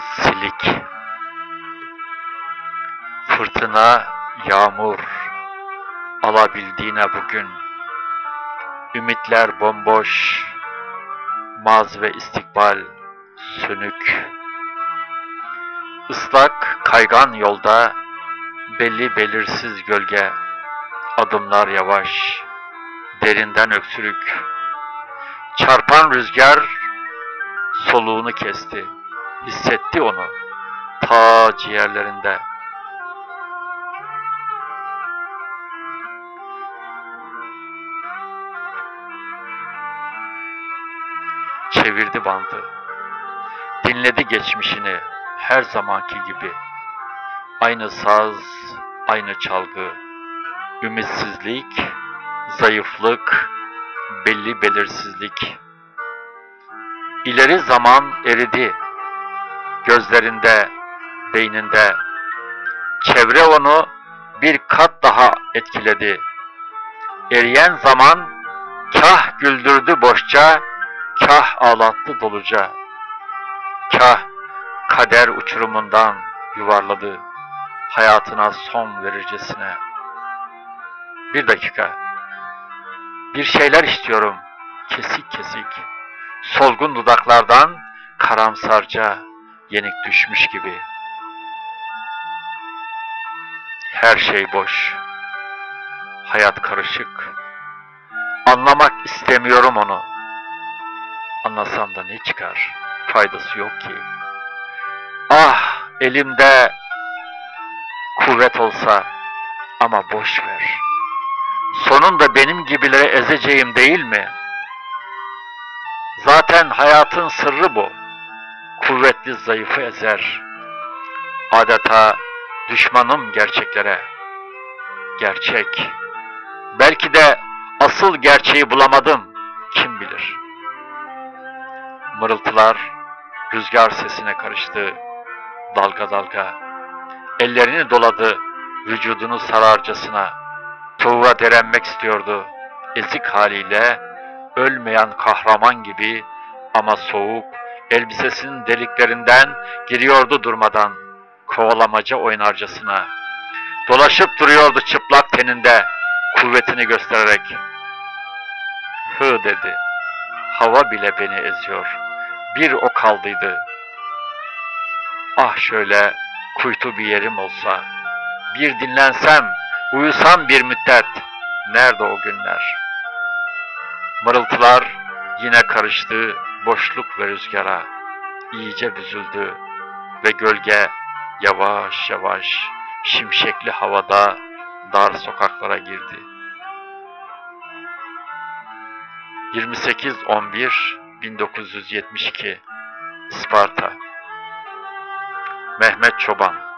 silik. Fırtına, yağmur, alabildiğine bugün. Ümitler bomboş, maz ve istikbal sönük. Islak, kaygan yolda, belli belirsiz gölge, adımlar yavaş, derinden öksürük. Çarpan rüzgar soluğunu kesti hissetti onu ta ciğerlerinde. Çevirdi bandı. Dinledi geçmişini her zamanki gibi. Aynı saz, aynı çalgı. Ümitsizlik, zayıflık, belli belirsizlik. İleri zaman eridi. Gözlerinde, beyninde. Çevre onu bir kat daha etkiledi. Eriyen zaman kah güldürdü boşça, kah ağlattı doluca. Kah kader uçurumundan yuvarladı hayatına son verircesine. Bir dakika. Bir şeyler istiyorum. Kesik kesik. Solgun dudaklardan karamsarca yenik düşmüş gibi. Her şey boş. Hayat karışık. Anlamak istemiyorum onu. Anlasam da ne çıkar? Faydası yok ki. Ah elimde kuvvet olsa ama boş ver. Sonunda benim gibileri ezeceğim değil mi? Zaten hayatın sırrı bu. Kuvvetli zayıfı ezer. Adeta düşmanım gerçeklere. Gerçek. Belki de asıl gerçeği bulamadım. Kim bilir? Mırıltılar rüzgar sesine karıştı. Dalga dalga. Ellerini doladı vücudunu sararcasına. Tuğra direnmek istiyordu. Ezik haliyle ölmeyen kahraman gibi ama soğuk elbisesinin deliklerinden giriyordu durmadan kovalamaca oynarcasına. Dolaşıp duruyordu çıplak teninde kuvvetini göstererek. Hı dedi. Hava bile beni eziyor. Bir o kaldıydı. Ah şöyle kuytu bir yerim olsa. Bir dinlensem, uyusam bir müddet. Nerede o günler? Mırıltılar yine karıştı boşluk ve rüzgara. İyice büzüldü ve gölge yavaş yavaş şimşekli havada dar sokaklara girdi. 28-11-1972 Isparta Mehmet Çoban